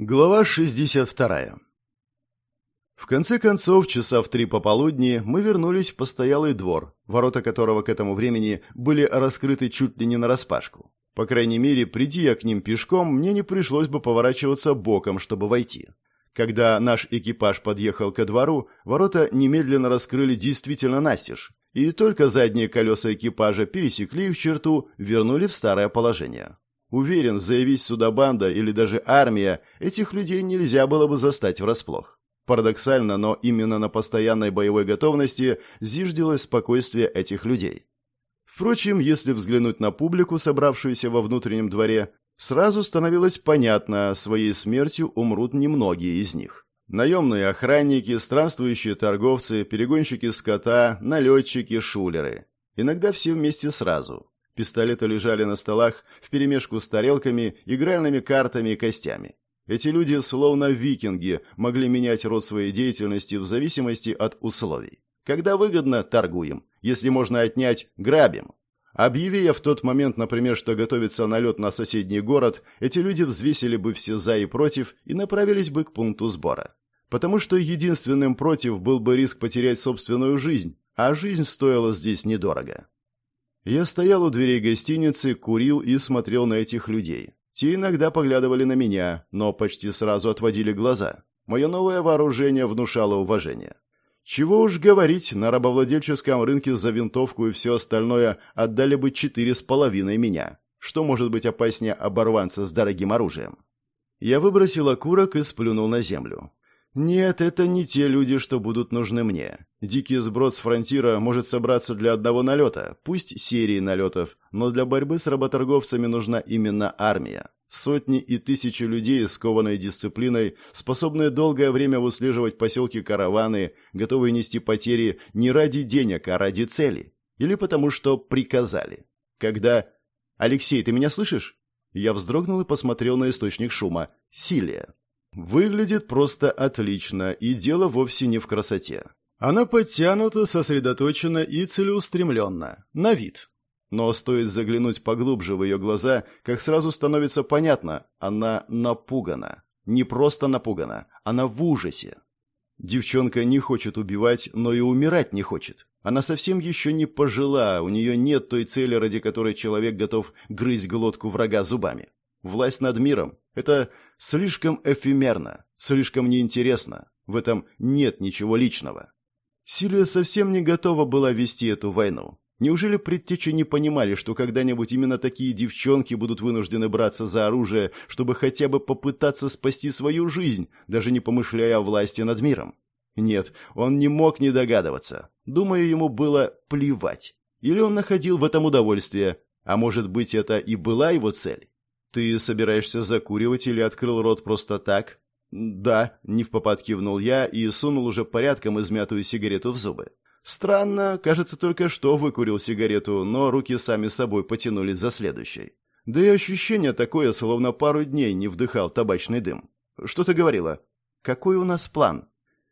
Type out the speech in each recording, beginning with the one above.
Глава 62. В конце концов, часа в три пополудни мы вернулись в постоялый двор, ворота которого к этому времени были раскрыты чуть ли не нараспашку. По крайней мере, приди я к ним пешком, мне не пришлось бы поворачиваться боком, чтобы войти. Когда наш экипаж подъехал ко двору, ворота немедленно раскрыли действительно настежь, и только задние колеса экипажа пересекли их черту, вернули в старое положение. Уверен, заявись сюда банда или даже армия, этих людей нельзя было бы застать врасплох. Парадоксально, но именно на постоянной боевой готовности зиждилось спокойствие этих людей. Впрочем, если взглянуть на публику, собравшуюся во внутреннем дворе, сразу становилось понятно, своей смертью умрут немногие из них. Наемные охранники, странствующие торговцы, перегонщики скота, налетчики, шулеры. Иногда все вместе сразу. Пистолеты лежали на столах вперемешку с тарелками, игральными картами и костями. Эти люди, словно викинги, могли менять род своей деятельности в зависимости от условий. Когда выгодно – торгуем. Если можно отнять – грабим. Объяви я в тот момент, например, что готовится налет на соседний город, эти люди взвесили бы все «за» и «против» и направились бы к пункту сбора. Потому что единственным «против» был бы риск потерять собственную жизнь, а жизнь стоила здесь недорого. Я стоял у дверей гостиницы, курил и смотрел на этих людей. Те иногда поглядывали на меня, но почти сразу отводили глаза. Мое новое вооружение внушало уважение. Чего уж говорить, на рабовладельческом рынке за винтовку и все остальное отдали бы четыре с половиной меня. Что может быть опаснее оборванца с дорогим оружием? Я выбросил окурок и сплюнул на землю. Нет, это не те люди, что будут нужны мне. Дикий сброд с фронтира может собраться для одного налета, пусть серии налетов, но для борьбы с работорговцами нужна именно армия. Сотни и тысячи людей, скованные дисциплиной, способные долгое время выслеживать поселки-караваны, готовые нести потери не ради денег, а ради цели. Или потому что приказали. Когда... «Алексей, ты меня слышишь?» Я вздрогнул и посмотрел на источник шума. «Силия». Выглядит просто отлично, и дело вовсе не в красоте. Она подтянута, сосредоточена и целеустремленна. На вид. Но стоит заглянуть поглубже в ее глаза, как сразу становится понятно, она напугана. Не просто напугана, она в ужасе. Девчонка не хочет убивать, но и умирать не хочет. Она совсем еще не пожила, у нее нет той цели, ради которой человек готов грызть глотку врага зубами. Власть над миром – это слишком эфемерно, слишком неинтересно. В этом нет ничего личного. Силия совсем не готова была вести эту войну. Неужели предтечи не понимали, что когда-нибудь именно такие девчонки будут вынуждены браться за оружие, чтобы хотя бы попытаться спасти свою жизнь, даже не помышляя о власти над миром? Нет, он не мог не догадываться. Думаю, ему было плевать. Или он находил в этом удовольствие, а может быть, это и была его цель? «Ты собираешься закуривать или открыл рот просто так?» «Да», — не в попад кивнул я и сунул уже порядком измятую сигарету в зубы. Странно, кажется, только что выкурил сигарету, но руки сами собой потянулись за следующей. Да и ощущение такое, словно пару дней не вдыхал табачный дым. «Что ты говорила?» «Какой у нас план?»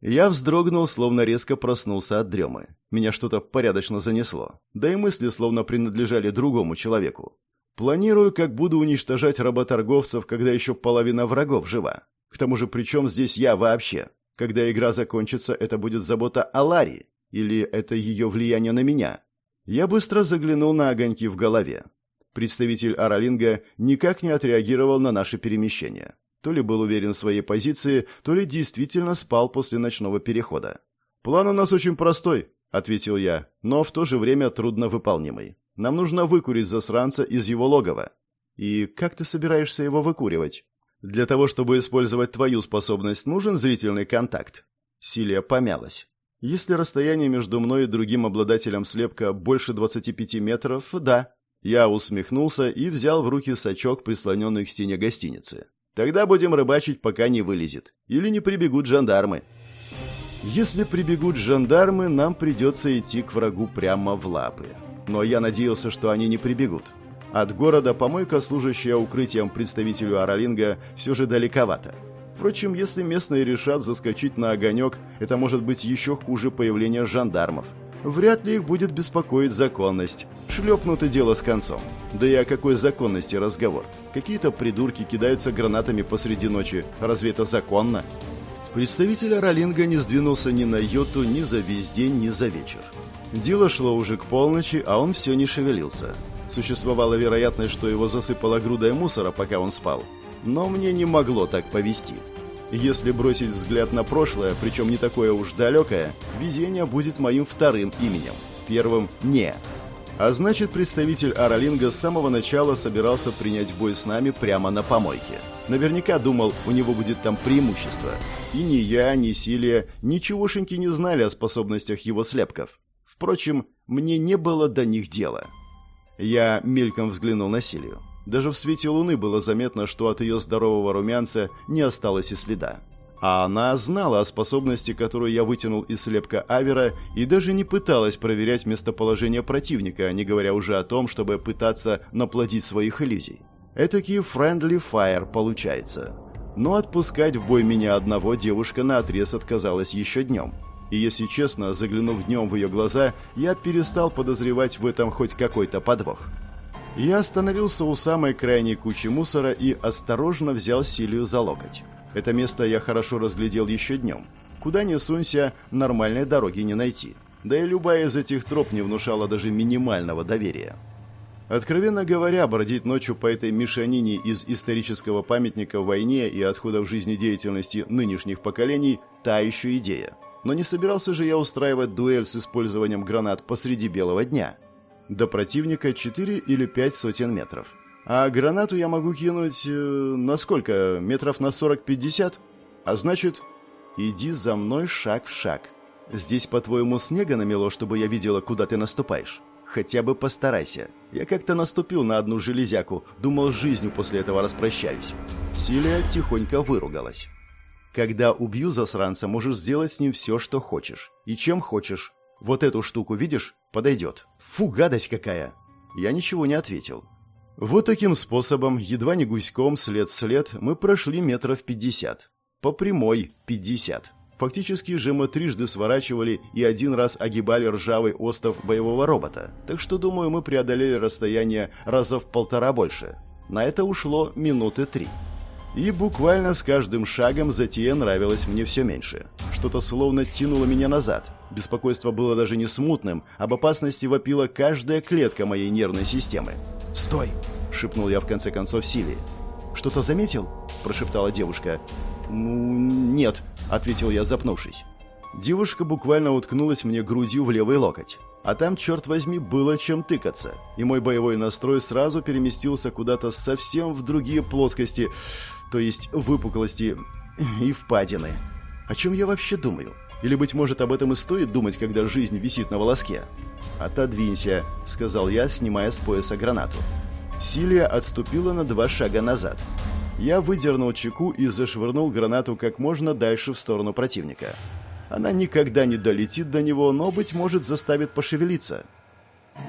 Я вздрогнул, словно резко проснулся от дремы. Меня что-то порядочно занесло. Да и мысли словно принадлежали другому человеку. Планирую, как буду уничтожать работорговцев, когда еще половина врагов жива. К тому же, при чем здесь я вообще? Когда игра закончится, это будет забота о Ларе. Или это ее влияние на меня? Я быстро заглянул на огоньки в голове. Представитель Аралинга никак не отреагировал на наше перемещение. То ли был уверен в своей позиции, то ли действительно спал после ночного перехода. «План у нас очень простой», — ответил я, но в то же время трудновыполнимый. Нам нужно выкурить засранца из его логова. И как ты собираешься его выкуривать? Для того, чтобы использовать твою способность, нужен зрительный контакт. Силия помялась. Если расстояние между мной и другим обладателем слепка больше 25 метров, да. Я усмехнулся и взял в руки сачок, прислоненный к стене гостиницы. Тогда будем рыбачить, пока не вылезет. Или не прибегут жандармы. Если прибегут жандармы, нам придется идти к врагу прямо в лапы но я надеялся, что они не прибегут. От города помойка, служащая укрытием представителю Аралинга, все же далековато. Впрочем, если местные решат заскочить на огонек, это может быть еще хуже появления жандармов. Вряд ли их будет беспокоить законность. Шлепнуто дело с концом. Да и о какой законности разговор? Какие-то придурки кидаются гранатами посреди ночи. Разве это законно? Представитель Ролинга не сдвинулся ни на йоту, ни за весь день, ни за вечер. Дело шло уже к полночи, а он все не шевелился. Существовала вероятность, что его засыпало грудой мусора, пока он спал. Но мне не могло так повести. Если бросить взгляд на прошлое, причем не такое уж далекое, везение будет моим вторым именем. Первым – не. А значит, представитель Аралинга с самого начала собирался принять бой с нами прямо на помойке. Наверняка думал, у него будет там преимущество. И ни я, ни Силия ничегошеньки не знали о способностях его слепков. Впрочем, мне не было до них дела. Я мельком взглянул на Силию. Даже в свете луны было заметно, что от ее здорового румянца не осталось и следа. А она знала о способности, которую я вытянул из слепка Авера, и даже не пыталась проверять местоположение противника, не говоря уже о том, чтобы пытаться наплодить своих иллюзий. Этакий friendly fire получается. Но отпускать в бой меня одного девушка наотрез отказалась еще днем. И если честно, заглянув днем в ее глаза, я перестал подозревать в этом хоть какой-то подвох. Я остановился у самой крайней кучи мусора и осторожно взял Силию за локоть. Это место я хорошо разглядел еще днем. Куда ни сунься, нормальной дороги не найти. Да и любая из этих троп не внушала даже минимального доверия. Откровенно говоря, бродить ночью по этой мешанине из исторического памятника войне и отходов жизнедеятельности нынешних поколений – та еще идея. Но не собирался же я устраивать дуэль с использованием гранат посреди белого дня. До противника 4 или 5 сотен метров. А гранату я могу кинуть... Э, на сколько? Метров на 40-50? А значит, иди за мной шаг в шаг. Здесь, по-твоему, снега намело, чтобы я видела, куда ты наступаешь? Хотя бы постарайся. Я как-то наступил на одну железяку, думал, с жизнью после этого распрощаюсь. Силия тихонько выругалась. Когда убью засранца, можешь сделать с ним все, что хочешь. И чем хочешь. Вот эту штуку видишь? Подойдет. Фу, гадость какая!» Я ничего не ответил. Вот таким способом, едва не гуськом, след в след, мы прошли метров пятьдесят. По прямой пятьдесят. Фактически же мы трижды сворачивали и один раз огибали ржавый остов боевого робота. Так что, думаю, мы преодолели расстояние раза в полтора больше. На это ушло минуты три. И буквально с каждым шагом затея нравилась мне все меньше. Что-то словно тянуло меня назад. Беспокойство было даже не смутным, об опасности вопила каждая клетка моей нервной системы. «Стой!» – шепнул я в конце концов Силии. «Что-то заметил?» – прошептала девушка. «Ну, нет», – ответил я, запнувшись. Девушка буквально уткнулась мне грудью в левый локоть. А там, черт возьми, было чем тыкаться. И мой боевой настрой сразу переместился куда-то совсем в другие плоскости – то есть выпуклости и впадины. О чем я вообще думаю? Или, быть может, об этом и стоит думать, когда жизнь висит на волоске? «Отодвинься», — сказал я, снимая с пояса гранату. Силия отступила на два шага назад. Я выдернул чеку и зашвырнул гранату как можно дальше в сторону противника. Она никогда не долетит до него, но, быть может, заставит пошевелиться.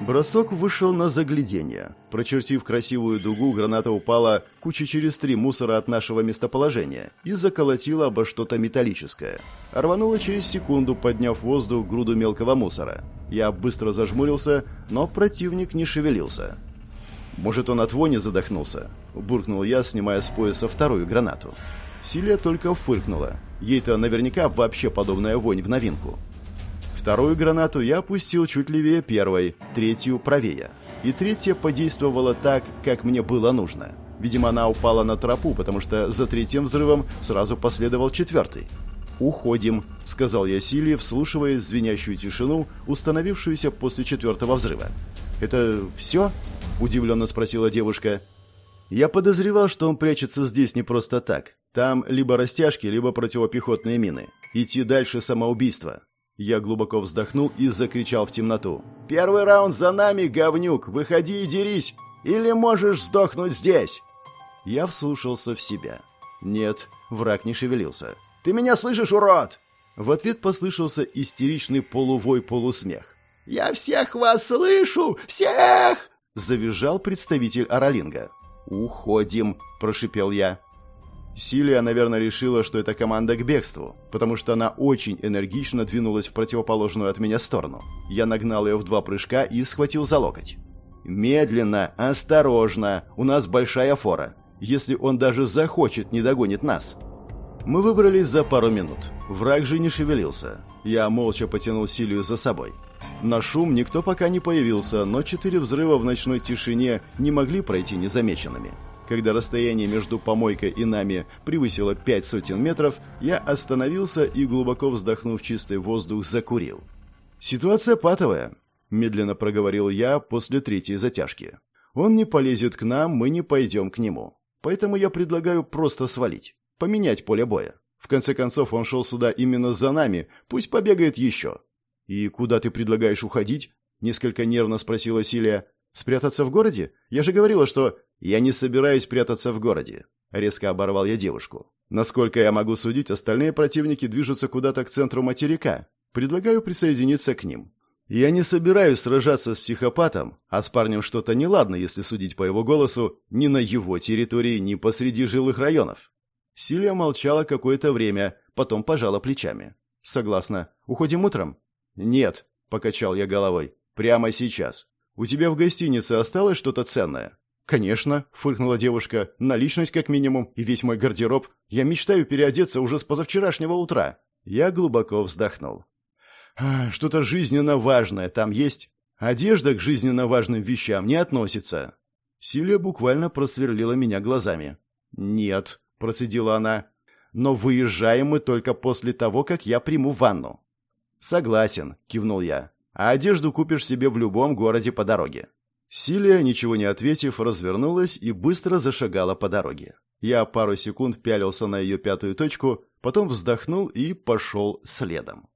Бросок вышел на заглядение. Прочертив красивую дугу, граната упала куча через три мусора от нашего местоположения и заколотила обо что-то металлическое. Рванула через секунду, подняв в воздух груду мелкого мусора. Я быстро зажмурился, но противник не шевелился. «Может, он от вони задохнулся?» – буркнул я, снимая с пояса вторую гранату. Силия только фыркнула. Ей-то наверняка вообще подобная вонь в новинку. Вторую гранату я опустил чуть левее первой, третью правее. И третья подействовала так, как мне было нужно. Видимо, она упала на тропу, потому что за третьим взрывом сразу последовал четвертый. «Уходим», — сказал я Силе, вслушиваясь в звенящую тишину, установившуюся после четвертого взрыва. «Это все?» — удивленно спросила девушка. Я подозревал, что он прячется здесь не просто так. Там либо растяжки, либо противопехотные мины. Идти дальше — самоубийство. Я глубоко вздохнул и закричал в темноту. «Первый раунд за нами, говнюк! Выходи и дерись! Или можешь сдохнуть здесь!» Я вслушался в себя. Нет, враг не шевелился. «Ты меня слышишь, урод?» В ответ послышался истеричный полувой-полусмех. «Я всех вас слышу! Всех!» Завизжал представитель Аралинга. «Уходим!» – прошипел я. Силия, наверное, решила, что это команда к бегству, потому что она очень энергично двинулась в противоположную от меня сторону. Я нагнал ее в два прыжка и схватил за локоть. «Медленно, осторожно, у нас большая фора. Если он даже захочет, не догонит нас». Мы выбрались за пару минут. Враг же не шевелился. Я молча потянул Силию за собой. На шум никто пока не появился, но четыре взрыва в ночной тишине не могли пройти незамеченными. Когда расстояние между помойкой и нами превысило пять сотен метров, я остановился и, глубоко вздохнув чистый воздух, закурил. «Ситуация патовая», – медленно проговорил я после третьей затяжки. «Он не полезет к нам, мы не пойдем к нему. Поэтому я предлагаю просто свалить, поменять поле боя. В конце концов, он шел сюда именно за нами, пусть побегает еще». «И куда ты предлагаешь уходить?» – несколько нервно спросила Силия. «Спрятаться в городе? Я же говорила, что...» «Я не собираюсь прятаться в городе», — резко оборвал я девушку. «Насколько я могу судить, остальные противники движутся куда-то к центру материка. Предлагаю присоединиться к ним. Я не собираюсь сражаться с психопатом, а с парнем что-то неладно, если судить по его голосу, ни на его территории, ни посреди жилых районов». Силия молчала какое-то время, потом пожала плечами. «Согласна. Уходим утром?» «Нет», — покачал я головой. «Прямо сейчас. У тебя в гостинице осталось что-то ценное?» «Конечно», — фыркнула девушка, — «наличность как минимум и весь мой гардероб. Я мечтаю переодеться уже с позавчерашнего утра». Я глубоко вздохнул. «Что-то жизненно важное там есть. Одежда к жизненно важным вещам не относится». Силия буквально просверлила меня глазами. «Нет», — процедила она, — «но выезжаем мы только после того, как я приму ванну». «Согласен», — кивнул я. «А одежду купишь себе в любом городе по дороге. Силия, ничего не ответив, развернулась и быстро зашагала по дороге. Я пару секунд пялился на ее пятую точку, потом вздохнул и пошел следом.